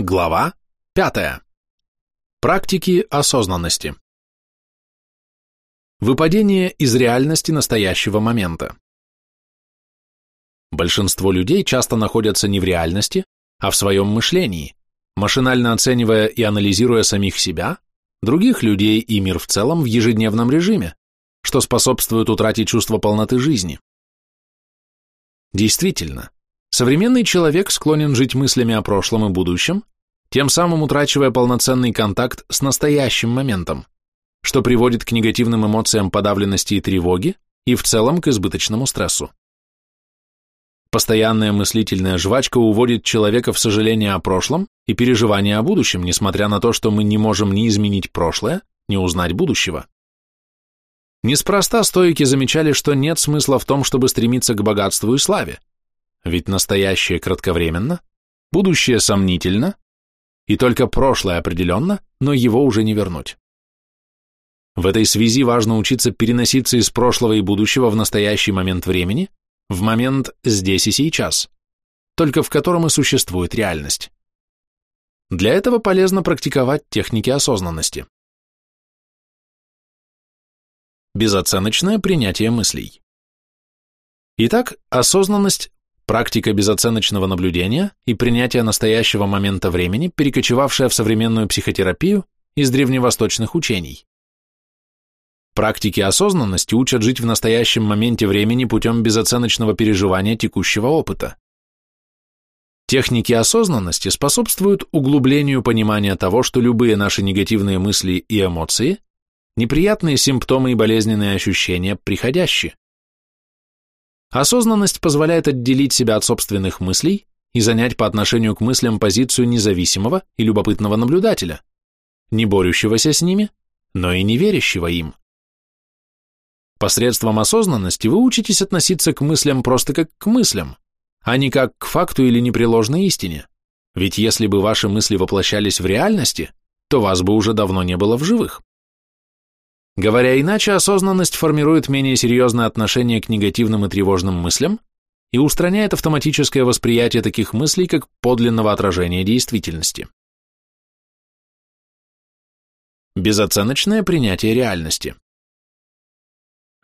Глава 5. Практики осознанности. Выпадение из реальности настоящего момента. Большинство людей часто находятся не в реальности, а в своем мышлении, машинально оценивая и анализируя самих себя, других людей и мир в целом в ежедневном режиме, что способствует утрате чувства полноты жизни. Действительно, Современный человек склонен жить мыслями о прошлом и будущем, тем самым утрачивая полноценный контакт с настоящим моментом, что приводит к негативным эмоциям подавленности и тревоги и в целом к избыточному стрессу. Постоянная мыслительная жвачка уводит человека в сожаление о прошлом и переживание о будущем, несмотря на то, что мы не можем ни изменить прошлое, ни узнать будущего. Неспроста стоики замечали, что нет смысла в том, чтобы стремиться к богатству и славе. Ведь настоящее кратковременно, будущее сомнительно, и только прошлое определенно, но его уже не вернуть. В этой связи важно учиться переноситься из прошлого и будущего в настоящий момент времени, в момент здесь и сейчас, только в котором и существует реальность. Для этого полезно практиковать техники осознанности. Безоценочное принятие мыслей. Итак, осознанность практика безоценочного наблюдения и принятия настоящего момента времени, перекочевавшая в современную психотерапию из древневосточных учений. Практики осознанности учат жить в настоящем моменте времени путем безоценочного переживания текущего опыта. Техники осознанности способствуют углублению понимания того, что любые наши негативные мысли и эмоции, неприятные симптомы и болезненные ощущения приходящие. Осознанность позволяет отделить себя от собственных мыслей и занять по отношению к мыслям позицию независимого и любопытного наблюдателя, не борющегося с ними, но и не верящего им. Посредством осознанности вы учитесь относиться к мыслям просто как к мыслям, а не как к факту или непреложной истине. Ведь если бы ваши мысли воплощались в реальности, то вас бы уже давно не было в живых. Говоря иначе, осознанность формирует менее серьезное отношение к негативным и тревожным мыслям и устраняет автоматическое восприятие таких мыслей как подлинного отражения действительности. Безоценочное принятие реальности.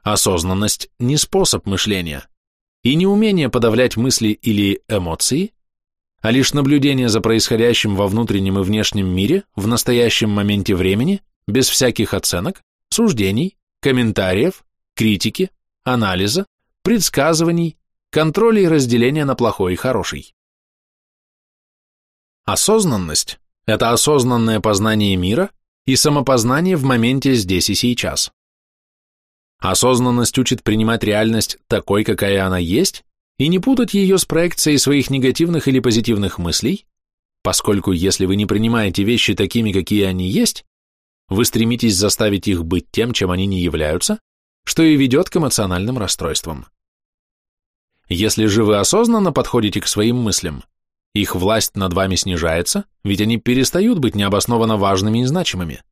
Осознанность не способ мышления и не умение подавлять мысли или эмоции, а лишь наблюдение за происходящим во внутреннем и внешнем мире в настоящем моменте времени без всяких оценок, суждений, комментариев, критики, анализа, предсказываний, контроля и разделения на плохой и хороший. Осознанность – это осознанное познание мира и самопознание в моменте здесь и сейчас. Осознанность учит принимать реальность такой, какая она есть, и не путать ее с проекцией своих негативных или позитивных мыслей, поскольку если вы не принимаете вещи такими, какие они есть, вы стремитесь заставить их быть тем, чем они не являются, что и ведет к эмоциональным расстройствам. Если же вы осознанно подходите к своим мыслям, их власть над вами снижается, ведь они перестают быть необоснованно важными и значимыми.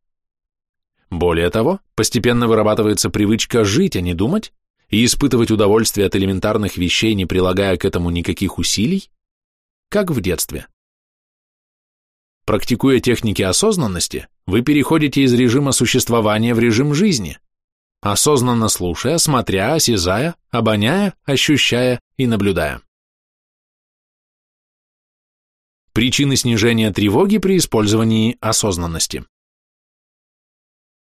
Более того, постепенно вырабатывается привычка жить, а не думать, и испытывать удовольствие от элементарных вещей, не прилагая к этому никаких усилий, как в детстве. Практикуя техники осознанности, вы переходите из режима существования в режим жизни, осознанно слушая, смотря, осязая, обоняя, ощущая и наблюдая. Причины снижения тревоги при использовании осознанности.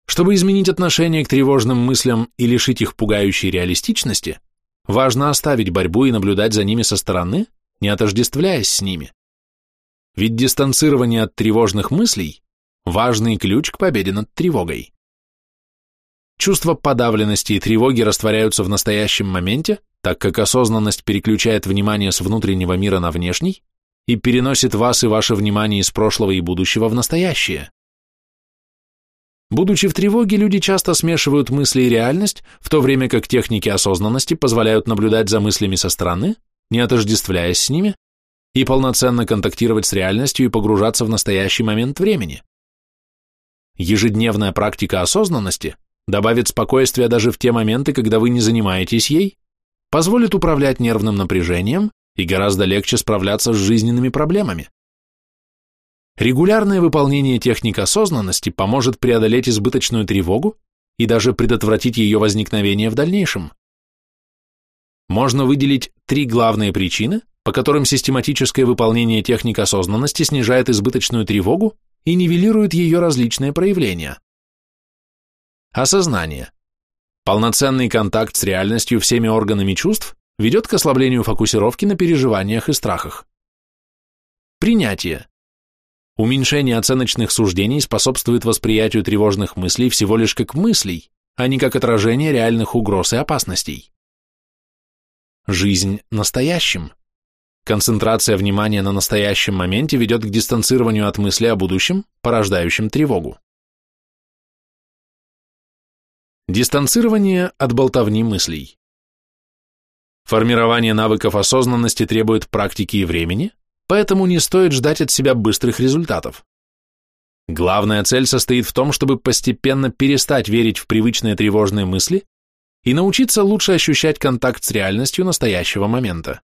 Чтобы изменить отношение к тревожным мыслям и лишить их пугающей реалистичности, важно оставить борьбу и наблюдать за ними со стороны, не отождествляясь с ними. Ведь дистанцирование от тревожных мыслей – важный ключ к победе над тревогой. Чувства подавленности и тревоги растворяются в настоящем моменте, так как осознанность переключает внимание с внутреннего мира на внешний и переносит вас и ваше внимание из прошлого и будущего в настоящее. Будучи в тревоге, люди часто смешивают мысли и реальность, в то время как техники осознанности позволяют наблюдать за мыслями со стороны, не отождествляясь с ними, и полноценно контактировать с реальностью и погружаться в настоящий момент времени. Ежедневная практика осознанности добавит спокойствия даже в те моменты, когда вы не занимаетесь ей, позволит управлять нервным напряжением и гораздо легче справляться с жизненными проблемами. Регулярное выполнение техник осознанности поможет преодолеть избыточную тревогу и даже предотвратить ее возникновение в дальнейшем. Можно выделить три главные причины, по которым систематическое выполнение техник осознанности снижает избыточную тревогу и нивелирует ее различные проявления. Осознание. Полноценный контакт с реальностью всеми органами чувств ведет к ослаблению фокусировки на переживаниях и страхах. Принятие. Уменьшение оценочных суждений способствует восприятию тревожных мыслей всего лишь как мыслей, а не как отражение реальных угроз и опасностей. Жизнь настоящим. Концентрация внимания на настоящем моменте ведет к дистанцированию от мысли о будущем, порождающем тревогу. Дистанцирование от болтовни мыслей. Формирование навыков осознанности требует практики и времени, поэтому не стоит ждать от себя быстрых результатов. Главная цель состоит в том, чтобы постепенно перестать верить в привычные тревожные мысли и научиться лучше ощущать контакт с реальностью настоящего момента.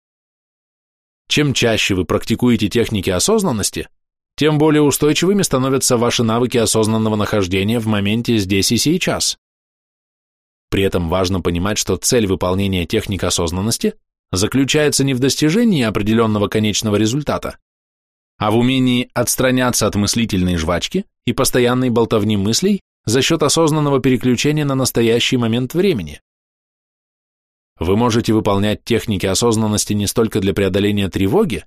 Чем чаще вы практикуете техники осознанности, тем более устойчивыми становятся ваши навыки осознанного нахождения в моменте здесь и сейчас. При этом важно понимать, что цель выполнения техник осознанности заключается не в достижении определенного конечного результата, а в умении отстраняться от мыслительной жвачки и постоянной болтовни мыслей за счет осознанного переключения на настоящий момент времени. Вы можете выполнять техники осознанности не столько для преодоления тревоги,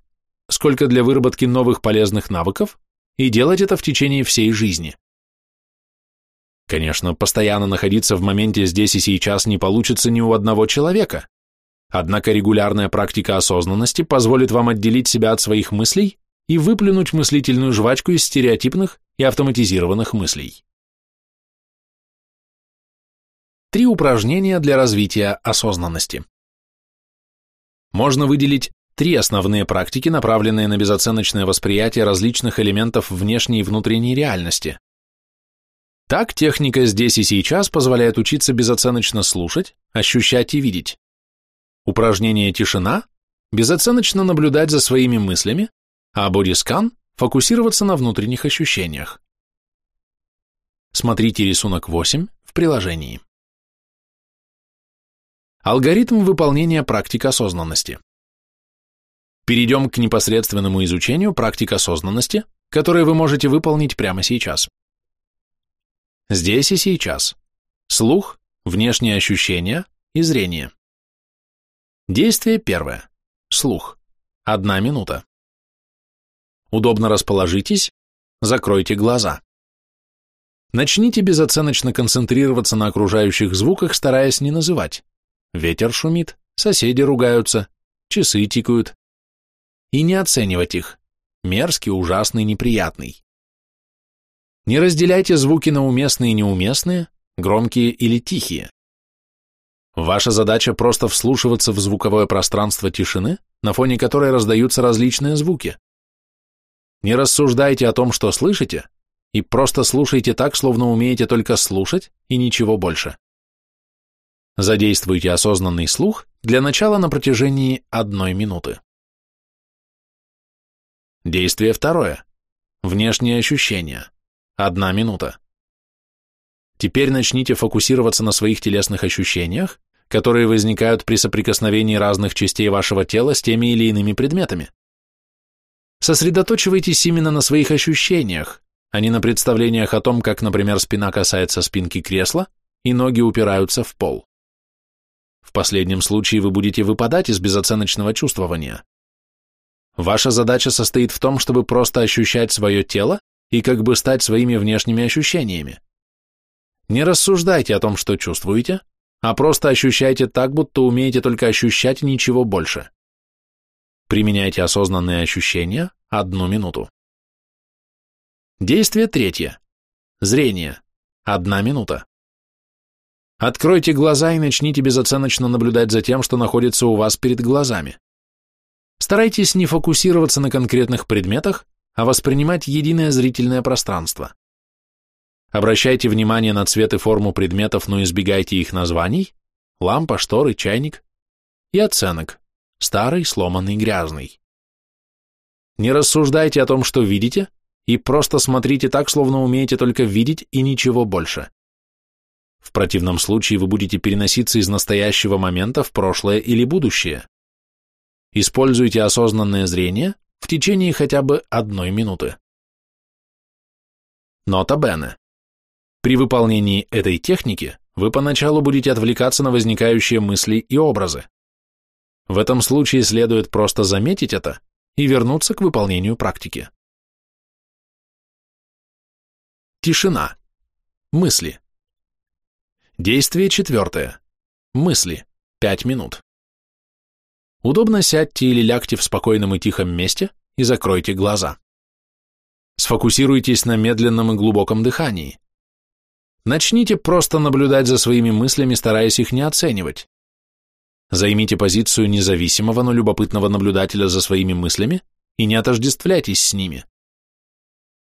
сколько для выработки новых полезных навыков и делать это в течение всей жизни. Конечно, постоянно находиться в моменте здесь и сейчас не получится ни у одного человека, Однако регулярная практика осознанности позволит вам отделить себя от своих мыслей и выплюнуть мыслительную жвачку из стереотипных и автоматизированных мыслей. Три упражнения для развития осознанности. Можно выделить три основные практики, направленные на безоценочное восприятие различных элементов внешней и внутренней реальности. Так, техника «здесь и сейчас» позволяет учиться безоценочно слушать, ощущать и видеть. Упражнение «Тишина» – безоценочно наблюдать за своими мыслями, а бодискан – фокусироваться на внутренних ощущениях. Смотрите рисунок 8 в приложении. Алгоритм выполнения практик осознанности. Перейдем к непосредственному изучению практик осознанности, которые вы можете выполнить прямо сейчас. Здесь и сейчас. Слух, внешние ощущения и зрение. Действие первое. Слух. Одна минута. Удобно расположитесь, закройте глаза. Начните безоценочно концентрироваться на окружающих звуках, стараясь не называть. Ветер шумит, соседи ругаются, часы тикают. И не оценивать их. Мерзкий, ужасный, неприятный. Не разделяйте звуки на уместные и неуместные, громкие или тихие. Ваша задача просто вслушиваться в звуковое пространство тишины, на фоне которой раздаются различные звуки. Не рассуждайте о том, что слышите, и просто слушайте так, словно умеете только слушать и ничего больше. Задействуйте осознанный слух для начала на протяжении одной минуты. Действие второе. Внешние ощущения. Одна минута. Теперь начните фокусироваться на своих телесных ощущениях которые возникают при соприкосновении разных частей вашего тела с теми или иными предметами. Сосредоточивайтесь именно на своих ощущениях, а не на представлениях о том, как, например, спина касается спинки кресла и ноги упираются в пол. В последнем случае вы будете выпадать из безоценочного чувствования. Ваша задача состоит в том, чтобы просто ощущать свое тело и как бы стать своими внешними ощущениями. Не рассуждайте о том, что чувствуете, а просто ощущайте так, будто умеете только ощущать ничего больше. Применяйте осознанные ощущения одну минуту. Действие третье. Зрение. Одна минута. Откройте глаза и начните безоценочно наблюдать за тем, что находится у вас перед глазами. Старайтесь не фокусироваться на конкретных предметах, а воспринимать единое зрительное пространство. Обращайте внимание на цвет и форму предметов, но избегайте их названий, лампа, шторы, чайник и оценок, старый, сломанный, грязный. Не рассуждайте о том, что видите, и просто смотрите так, словно умеете только видеть и ничего больше. В противном случае вы будете переноситься из настоящего момента в прошлое или будущее. Используйте осознанное зрение в течение хотя бы одной минуты. Нота Бене. При выполнении этой техники вы поначалу будете отвлекаться на возникающие мысли и образы. В этом случае следует просто заметить это и вернуться к выполнению практики. Тишина. Мысли. Действие четвертое. Мысли. Пять минут. Удобно сядьте или лягте в спокойном и тихом месте и закройте глаза. Сфокусируйтесь на медленном и глубоком дыхании. Начните просто наблюдать за своими мыслями, стараясь их не оценивать. Займите позицию независимого, но любопытного наблюдателя за своими мыслями и не отождествляйтесь с ними.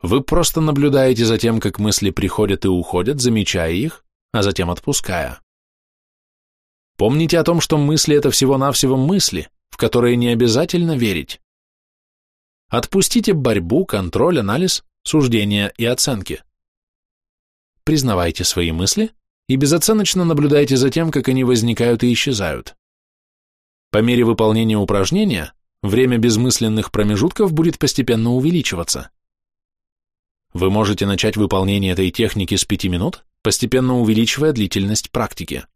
Вы просто наблюдаете за тем, как мысли приходят и уходят, замечая их, а затем отпуская. Помните о том, что мысли – это всего-навсего мысли, в которые не обязательно верить. Отпустите борьбу, контроль, анализ, суждения и оценки. Признавайте свои мысли и безоценочно наблюдайте за тем, как они возникают и исчезают. По мере выполнения упражнения время безмысленных промежутков будет постепенно увеличиваться. Вы можете начать выполнение этой техники с 5 минут, постепенно увеличивая длительность практики.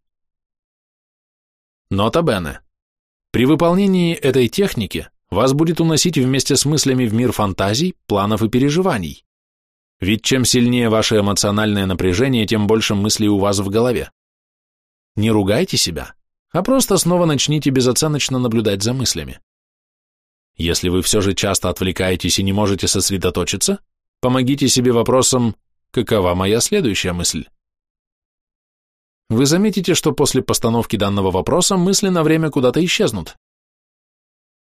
Нота Бене. При выполнении этой техники вас будет уносить вместе с мыслями в мир фантазий, планов и переживаний. Ведь чем сильнее ваше эмоциональное напряжение, тем больше мыслей у вас в голове. Не ругайте себя, а просто снова начните безоценочно наблюдать за мыслями. Если вы все же часто отвлекаетесь и не можете сосредоточиться, помогите себе вопросом «Какова моя следующая мысль?». Вы заметите, что после постановки данного вопроса мысли на время куда-то исчезнут.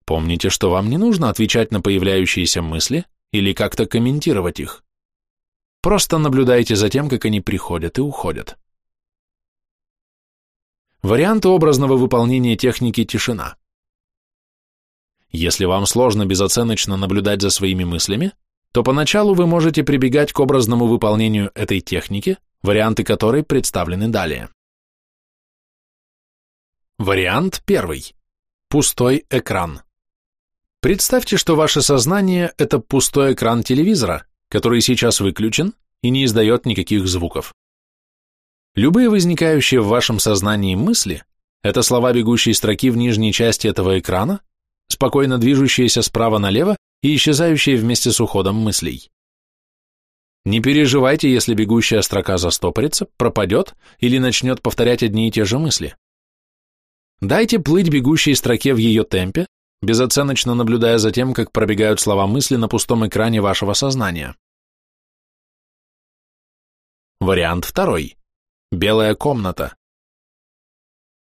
Помните, что вам не нужно отвечать на появляющиеся мысли или как-то комментировать их. Просто наблюдайте за тем, как они приходят и уходят. Варианты образного выполнения техники тишина. Если вам сложно безоценочно наблюдать за своими мыслями, то поначалу вы можете прибегать к образному выполнению этой техники, варианты которой представлены далее. Вариант первый. Пустой экран. Представьте, что ваше сознание – это пустой экран телевизора, который сейчас выключен и не издает никаких звуков. Любые возникающие в вашем сознании мысли – это слова бегущей строки в нижней части этого экрана, спокойно движущиеся справа налево и исчезающие вместе с уходом мыслей. Не переживайте, если бегущая строка застопорится, пропадет или начнет повторять одни и те же мысли. Дайте плыть бегущей строке в ее темпе, безоценочно наблюдая за тем, как пробегают слова мысли на пустом экране вашего сознания. Вариант второй. Белая комната.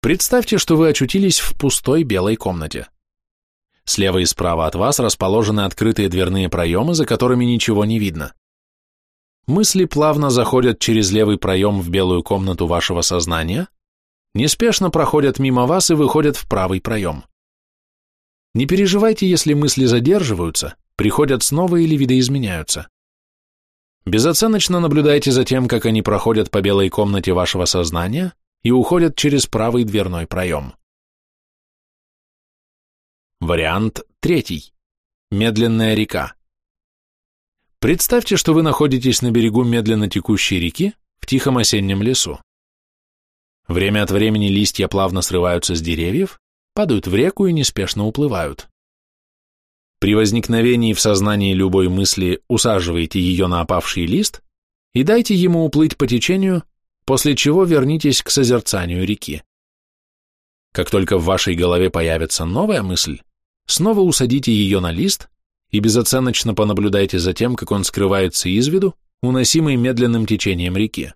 Представьте, что вы очутились в пустой белой комнате. Слева и справа от вас расположены открытые дверные проемы, за которыми ничего не видно. Мысли плавно заходят через левый проем в белую комнату вашего сознания, неспешно проходят мимо вас и выходят в правый проем. Не переживайте, если мысли задерживаются, приходят снова или видоизменяются. Безоценочно наблюдайте за тем, как они проходят по белой комнате вашего сознания и уходят через правый дверной проем. Вариант третий. Медленная река. Представьте, что вы находитесь на берегу медленно текущей реки в тихом осеннем лесу. Время от времени листья плавно срываются с деревьев, падают в реку и неспешно уплывают. При возникновении в сознании любой мысли усаживайте ее на опавший лист и дайте ему уплыть по течению, после чего вернитесь к созерцанию реки. Как только в вашей голове появится новая мысль, снова усадите ее на лист и безоценочно понаблюдайте за тем, как он скрывается из виду, уносимый медленным течением реки.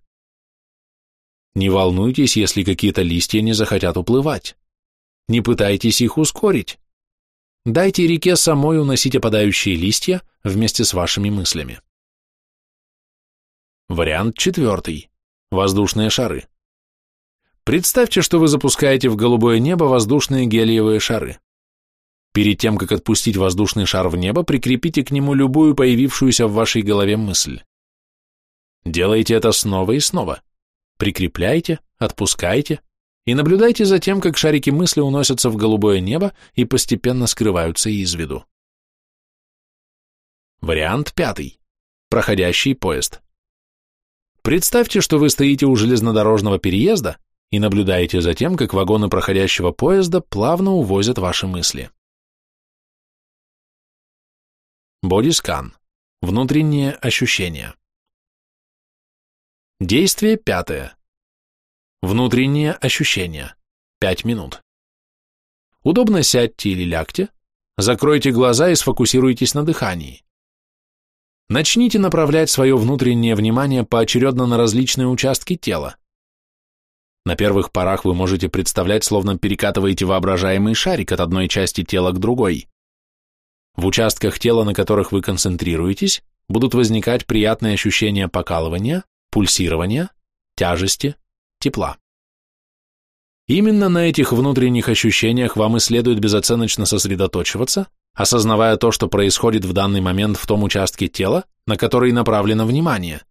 Не волнуйтесь, если какие-то листья не захотят уплывать. Не пытайтесь их ускорить. Дайте реке самой уносить опадающие листья вместе с вашими мыслями. Вариант четвертый. Воздушные шары. Представьте, что вы запускаете в голубое небо воздушные гелиевые шары. Перед тем, как отпустить воздушный шар в небо, прикрепите к нему любую появившуюся в вашей голове мысль. Делайте это снова и снова. Прикрепляйте, отпускайте и наблюдайте за тем, как шарики мысли уносятся в голубое небо и постепенно скрываются из виду. Вариант пятый. Проходящий поезд. Представьте, что вы стоите у железнодорожного переезда и наблюдаете за тем, как вагоны проходящего поезда плавно увозят ваши мысли. Бодискан. Внутренние ощущения. Действие пятое. Внутренние ощущения. Пять минут. Удобно сядьте или лягте, закройте глаза и сфокусируйтесь на дыхании. Начните направлять свое внутреннее внимание поочередно на различные участки тела. На первых порах вы можете представлять, словно перекатываете воображаемый шарик от одной части тела к другой. В участках тела, на которых вы концентрируетесь, будут возникать приятные ощущения покалывания, пульсирования, тяжести, тепла. Именно на этих внутренних ощущениях вам и следует безоценочно сосредоточиваться, осознавая то, что происходит в данный момент в том участке тела, на который направлено внимание.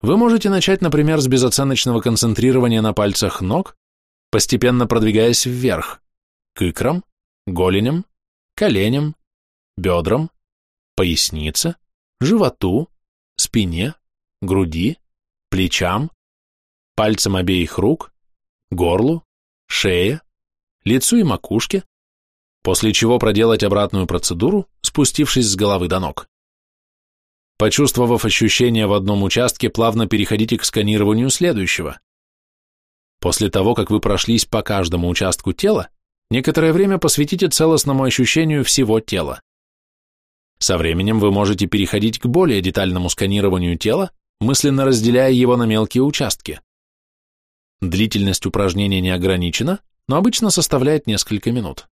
Вы можете начать, например, с безоценочного концентрирования на пальцах ног, постепенно продвигаясь вверх, к икрам, голеням, коленям, бедрам, пояснице, животу, спине, груди, плечам, пальцам обеих рук, горлу, шее, лицу и макушке, после чего проделать обратную процедуру, спустившись с головы до ног. Почувствовав ощущение в одном участке, плавно переходите к сканированию следующего. После того, как вы прошлись по каждому участку тела, некоторое время посвятите целостному ощущению всего тела. Со временем вы можете переходить к более детальному сканированию тела, мысленно разделяя его на мелкие участки. Длительность упражнения не ограничена, но обычно составляет несколько минут.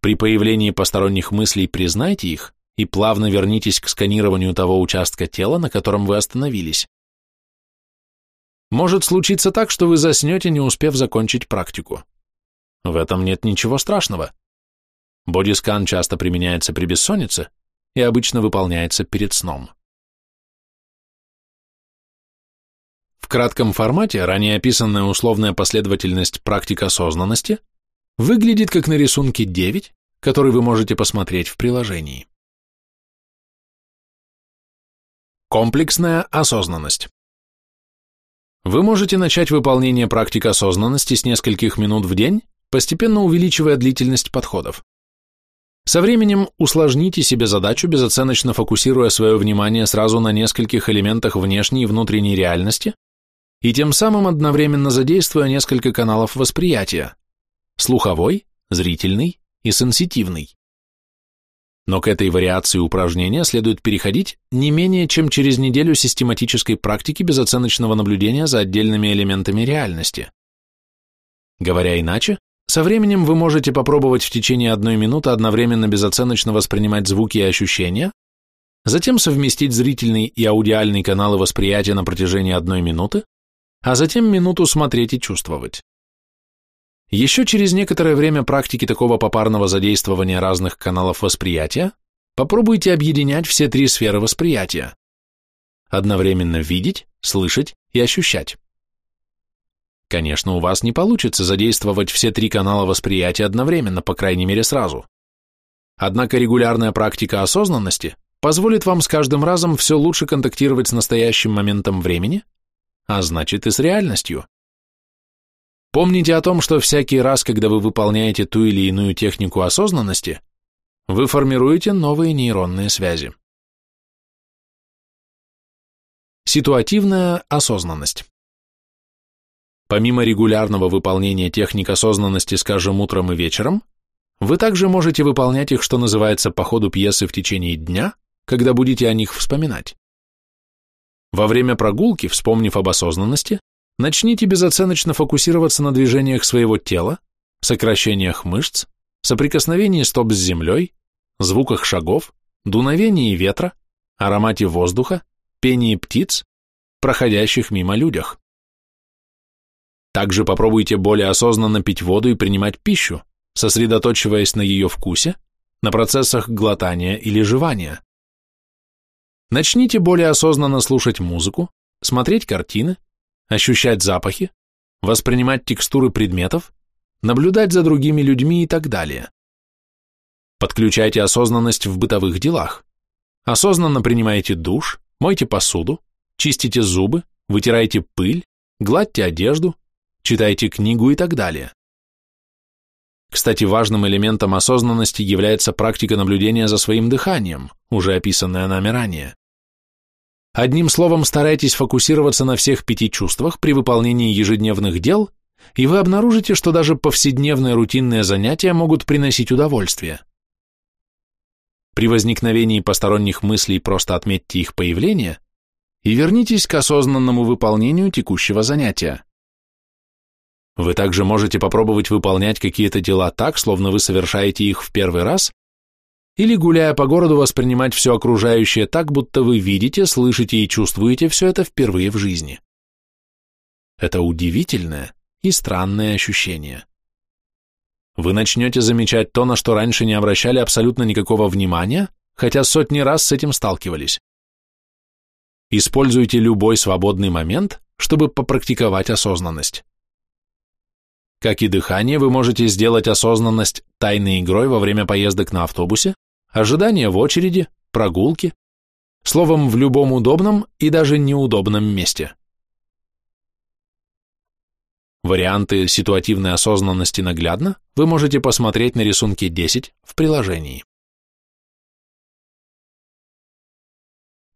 При появлении посторонних мыслей признайте их и плавно вернитесь к сканированию того участка тела, на котором вы остановились. Может случиться так, что вы заснете, не успев закончить практику. В этом нет ничего страшного. Бодискан часто применяется при бессоннице и обычно выполняется перед сном. В кратком формате ранее описанная условная последовательность практик осознанности – выглядит как на рисунке 9, который вы можете посмотреть в приложении. Комплексная осознанность. Вы можете начать выполнение практик осознанности с нескольких минут в день, постепенно увеличивая длительность подходов. Со временем усложните себе задачу, безоценочно фокусируя свое внимание сразу на нескольких элементах внешней и внутренней реальности и тем самым одновременно задействуя несколько каналов восприятия, слуховой, зрительный и сенситивный. Но к этой вариации упражнения следует переходить не менее чем через неделю систематической практики безоценочного наблюдения за отдельными элементами реальности. Говоря иначе, со временем вы можете попробовать в течение одной минуты одновременно безоценочно воспринимать звуки и ощущения, затем совместить зрительный и аудиальный каналы восприятия на протяжении одной минуты, а затем минуту смотреть и чувствовать. Еще через некоторое время практики такого попарного задействования разных каналов восприятия попробуйте объединять все три сферы восприятия. Одновременно видеть, слышать и ощущать. Конечно, у вас не получится задействовать все три канала восприятия одновременно, по крайней мере сразу. Однако регулярная практика осознанности позволит вам с каждым разом все лучше контактировать с настоящим моментом времени, а значит и с реальностью. Помните о том, что всякий раз, когда вы выполняете ту или иную технику осознанности, вы формируете новые нейронные связи. Ситуативная осознанность. Помимо регулярного выполнения техник осознанности, скажем, утром и вечером, вы также можете выполнять их, что называется, по ходу пьесы в течение дня, когда будете о них вспоминать. Во время прогулки, вспомнив об осознанности, Начните безоценочно фокусироваться на движениях своего тела, сокращениях мышц, соприкосновении стоп с землей, звуках шагов, дуновении ветра, аромате воздуха, пении птиц, проходящих мимо людях. Также попробуйте более осознанно пить воду и принимать пищу, сосредоточиваясь на ее вкусе, на процессах глотания или жевания. Начните более осознанно слушать музыку, смотреть картины, ощущать запахи, воспринимать текстуры предметов, наблюдать за другими людьми и так далее. Подключайте осознанность в бытовых делах. Осознанно принимайте душ, мойте посуду, чистите зубы, вытирайте пыль, гладьте одежду, читайте книгу и так далее. Кстати, важным элементом осознанности является практика наблюдения за своим дыханием, уже описанная нами ранее. Одним словом, старайтесь фокусироваться на всех пяти чувствах при выполнении ежедневных дел, и вы обнаружите, что даже повседневные рутинные занятия могут приносить удовольствие. При возникновении посторонних мыслей просто отметьте их появление и вернитесь к осознанному выполнению текущего занятия. Вы также можете попробовать выполнять какие-то дела так, словно вы совершаете их в первый раз, или, гуляя по городу, воспринимать все окружающее так, будто вы видите, слышите и чувствуете все это впервые в жизни. Это удивительное и странное ощущение. Вы начнете замечать то, на что раньше не обращали абсолютно никакого внимания, хотя сотни раз с этим сталкивались. Используйте любой свободный момент, чтобы попрактиковать осознанность. Как и дыхание, вы можете сделать осознанность тайной игрой во время поездок на автобусе, ожидания в очереди, прогулки, словом, в любом удобном и даже неудобном месте. Варианты ситуативной осознанности наглядно вы можете посмотреть на рисунке 10 в приложении.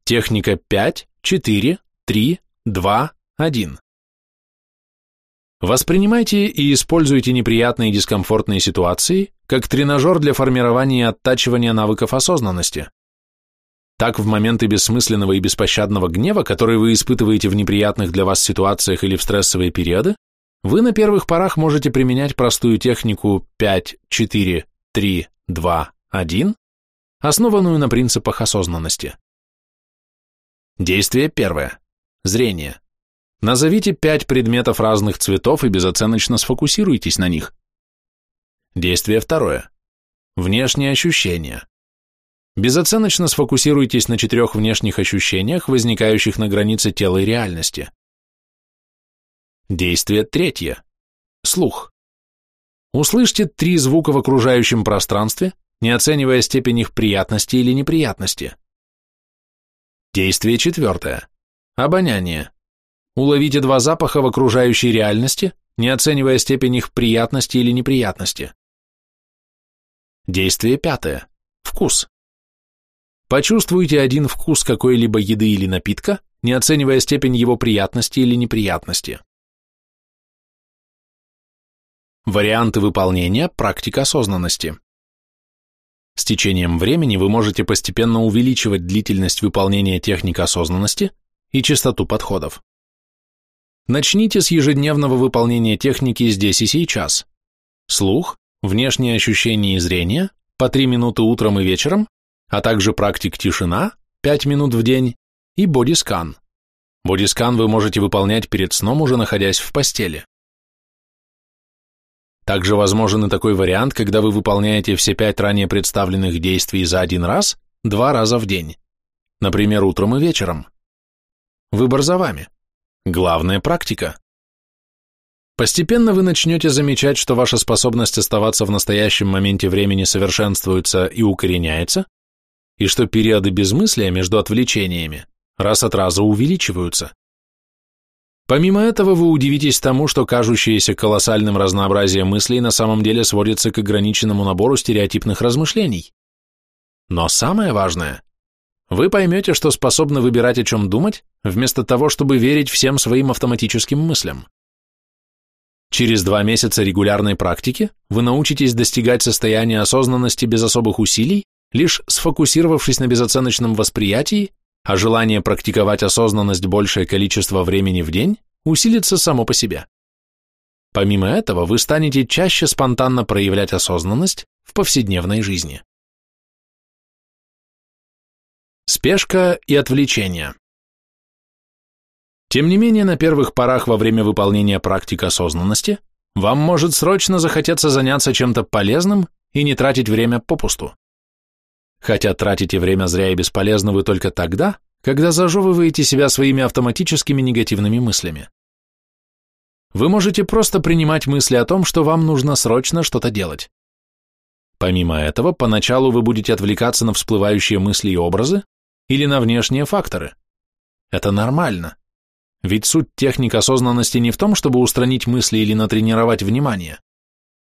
Техника 5, 4, 3, 2, 1. Воспринимайте и используйте неприятные и дискомфортные ситуации как тренажер для формирования и оттачивания навыков осознанности. Так, в моменты бессмысленного и беспощадного гнева, которые вы испытываете в неприятных для вас ситуациях или в стрессовые периоды, вы на первых порах можете применять простую технику 5, 4, 3, 2, 1, основанную на принципах осознанности. Действие первое. Зрение. Назовите пять предметов разных цветов и безоценочно сфокусируйтесь на них. Действие второе. Внешние ощущения. Безоценочно сфокусируйтесь на четырех внешних ощущениях, возникающих на границе тела и реальности. Действие третье. Слух. Услышьте три звука в окружающем пространстве, не оценивая степень их приятности или неприятности. Действие четвертое. Обоняние. Уловите два запаха в окружающей реальности, не оценивая степень их приятности или неприятности. Действие пятое. Вкус. Почувствуйте один вкус какой-либо еды или напитка, не оценивая степень его приятности или неприятности. Варианты выполнения практик осознанности. С течением времени вы можете постепенно увеличивать длительность выполнения техник осознанности и частоту подходов. Начните с ежедневного выполнения техники здесь и сейчас. Слух, внешние ощущения и зрение по 3 минуты утром и вечером, а также практик тишина 5 минут в день и бодискан. Бодискан вы можете выполнять перед сном, уже находясь в постели. Также возможен и такой вариант, когда вы выполняете все пять ранее представленных действий за один раз, два раза в день. Например, утром и вечером. Выбор за вами. Главная практика. Постепенно вы начнете замечать, что ваша способность оставаться в настоящем моменте времени совершенствуется и укореняется, и что периоды безмыслия между отвлечениями раз от раза увеличиваются. Помимо этого, вы удивитесь тому, что кажущееся колоссальным разнообразие мыслей на самом деле сводится к ограниченному набору стереотипных размышлений. Но самое важное, вы поймете, что способны выбирать, о чем думать, вместо того, чтобы верить всем своим автоматическим мыслям. Через два месяца регулярной практики вы научитесь достигать состояния осознанности без особых усилий, лишь сфокусировавшись на безоценочном восприятии, а желание практиковать осознанность большее количество времени в день усилится само по себе. Помимо этого, вы станете чаще спонтанно проявлять осознанность в повседневной жизни. Спешка и отвлечение. Тем не менее, на первых порах во время выполнения практик осознанности Вам может срочно захотеться заняться чем-то полезным и не тратить время попусту. Хотя тратите время зря и бесполезно вы только тогда, когда зажевываете себя своими автоматическими негативными мыслями. Вы можете просто принимать мысли о том, что вам нужно срочно что-то делать. Помимо этого, поначалу вы будете отвлекаться на всплывающие мысли и образы или на внешние факторы. Это нормально. Ведь суть техник осознанности не в том, чтобы устранить мысли или натренировать внимание,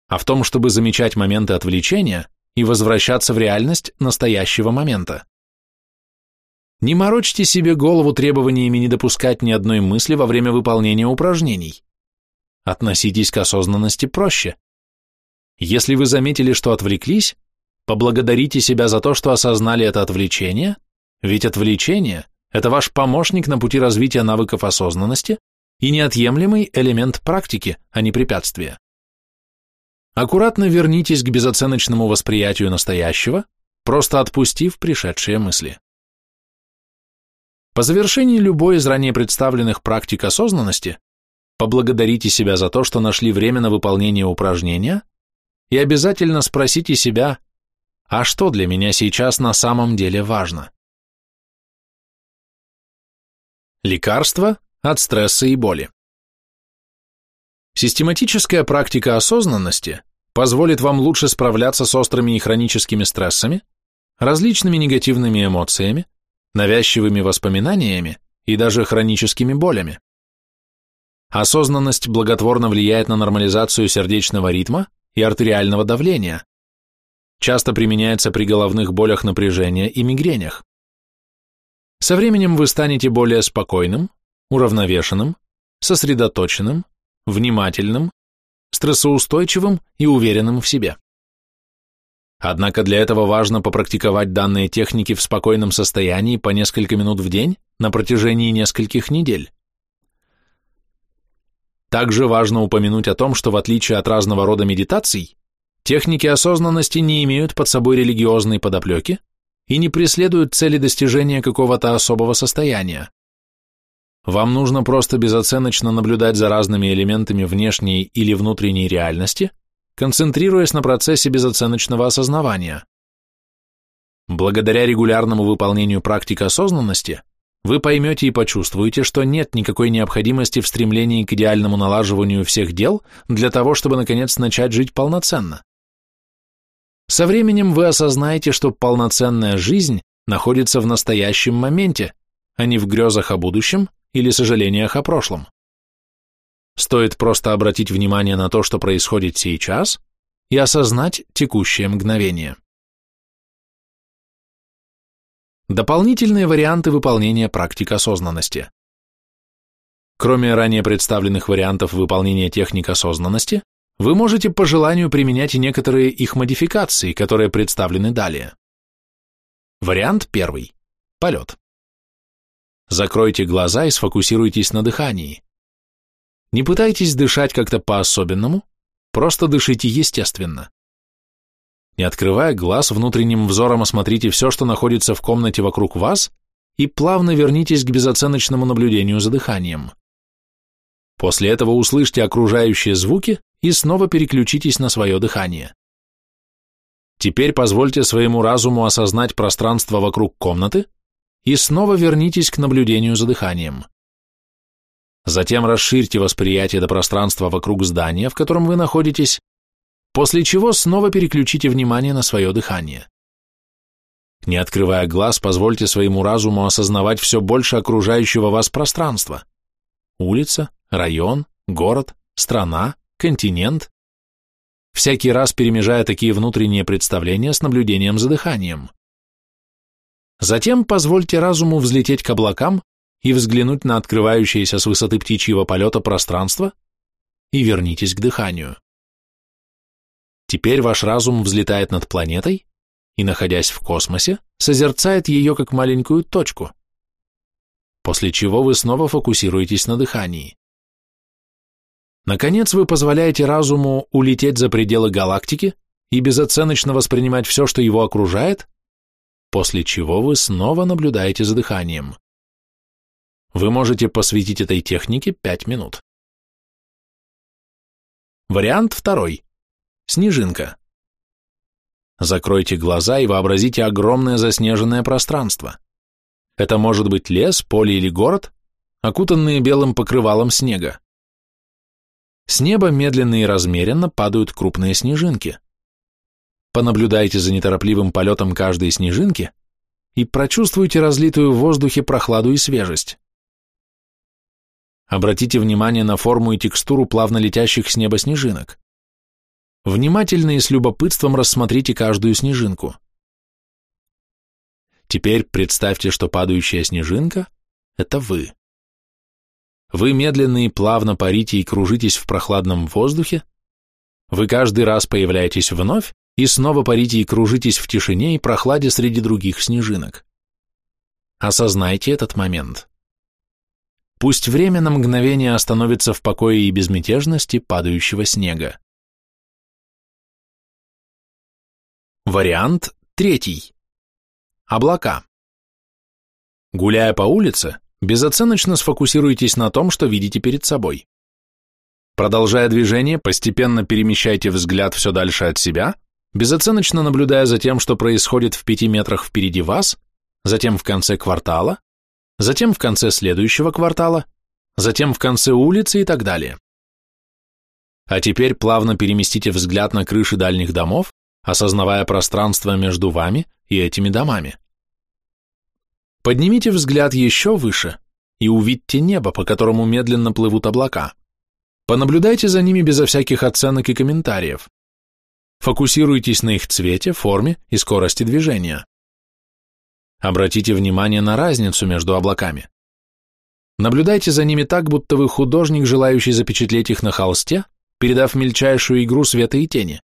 а в том, чтобы замечать моменты отвлечения и возвращаться в реальность настоящего момента. Не морочьте себе голову требованиями не допускать ни одной мысли во время выполнения упражнений. Относитесь к осознанности проще. Если вы заметили, что отвлеклись, поблагодарите себя за то, что осознали это отвлечение, ведь отвлечение – это ваш помощник на пути развития навыков осознанности и неотъемлемый элемент практики, а не препятствие. Аккуратно вернитесь к безоценочному восприятию настоящего, просто отпустив пришедшие мысли. По завершении любой из ранее представленных практик осознанности поблагодарите себя за то, что нашли время на выполнение упражнения и обязательно спросите себя, а что для меня сейчас на самом деле важно? Лекарства от стресса и боли. Систематическая практика осознанности позволит вам лучше справляться с острыми и хроническими стрессами, различными негативными эмоциями, навязчивыми воспоминаниями и даже хроническими болями. Осознанность благотворно влияет на нормализацию сердечного ритма и артериального давления. Часто применяется при головных болях напряжения и мигренях. Со временем вы станете более спокойным, уравновешенным, сосредоточенным, внимательным, стрессоустойчивым и уверенным в себе. Однако для этого важно попрактиковать данные техники в спокойном состоянии по несколько минут в день на протяжении нескольких недель. Также важно упомянуть о том, что в отличие от разного рода медитаций, техники осознанности не имеют под собой религиозной подоплеки и не преследуют цели достижения какого-то особого состояния. Вам нужно просто безоценочно наблюдать за разными элементами внешней или внутренней реальности, концентрируясь на процессе безоценочного осознавания. Благодаря регулярному выполнению практик осознанности вы поймете и почувствуете, что нет никакой необходимости в стремлении к идеальному налаживанию всех дел для того, чтобы наконец начать жить полноценно. Со временем вы осознаете, что полноценная жизнь находится в настоящем моменте, а не в грезах о будущем или сожалениях о прошлом. Стоит просто обратить внимание на то, что происходит сейчас, и осознать текущее мгновение. Дополнительные варианты выполнения практик осознанности. Кроме ранее представленных вариантов выполнения техник осознанности, вы можете по желанию применять и некоторые их модификации, которые представлены далее. Вариант первый. Полет. Закройте глаза и сфокусируйтесь на дыхании. Не пытайтесь дышать как-то по-особенному, просто дышите естественно. Не открывая глаз, внутренним взором осмотрите все, что находится в комнате вокруг вас, и плавно вернитесь к безоценочному наблюдению за дыханием. После этого услышьте окружающие звуки и снова переключитесь на свое дыхание. Теперь позвольте своему разуму осознать пространство вокруг комнаты и снова вернитесь к наблюдению за дыханием. Затем расширьте восприятие до пространства вокруг здания, в котором вы находитесь, после чего снова переключите внимание на свое дыхание. Не открывая глаз, позвольте своему разуму осознавать все больше окружающего вас пространства. Улица, район, город, страна, континент. Всякий раз перемежая такие внутренние представления с наблюдением за дыханием. Затем позвольте разуму взлететь к облакам и взглянуть на открывающееся с высоты птичьего полета пространство и вернитесь к дыханию. Теперь ваш разум взлетает над планетой и, находясь в космосе, созерцает ее как маленькую точку, после чего вы снова фокусируетесь на дыхании. Наконец вы позволяете разуму улететь за пределы галактики и безоценочно воспринимать все, что его окружает, после чего вы снова наблюдаете за дыханием. Вы можете посвятить этой технике 5 минут. Вариант второй. Снежинка. Закройте глаза и вообразите огромное заснеженное пространство. Это может быть лес, поле или город, окутанные белым покрывалом снега. С неба медленно и размеренно падают крупные снежинки. Понаблюдайте за неторопливым полетом каждой снежинки и прочувствуйте разлитую в воздухе прохладу и свежесть. Обратите внимание на форму и текстуру плавно летящих с неба снежинок. Внимательно и с любопытством рассмотрите каждую снежинку. Теперь представьте, что падающая снежинка – это вы. Вы медленно и плавно парите и кружитесь в прохладном воздухе, вы каждый раз появляетесь вновь и снова парите и кружитесь в тишине и прохладе среди других снежинок. Осознайте этот момент. Пусть время на мгновение остановится в покое и безмятежности падающего снега. Вариант третий. Облака. Гуляя по улице, безоценочно сфокусируйтесь на том, что видите перед собой. Продолжая движение, постепенно перемещайте взгляд все дальше от себя, безоценочно наблюдая за тем, что происходит в пяти метрах впереди вас, затем в конце квартала, затем в конце следующего квартала, затем в конце улицы и так далее. А теперь плавно переместите взгляд на крыши дальних домов, осознавая пространство между вами и этими домами. Поднимите взгляд еще выше и увидьте небо, по которому медленно плывут облака. Понаблюдайте за ними безо всяких оценок и комментариев. Фокусируйтесь на их цвете, форме и скорости движения. Обратите внимание на разницу между облаками. Наблюдайте за ними так, будто вы художник, желающий запечатлеть их на холсте, передав мельчайшую игру света и тени.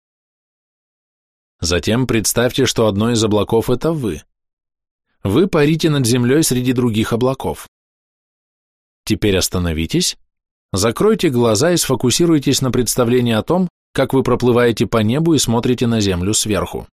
Затем представьте, что одно из облаков – это вы. Вы парите над землей среди других облаков. Теперь остановитесь, закройте глаза и сфокусируйтесь на представлении о том, как вы проплываете по небу и смотрите на землю сверху.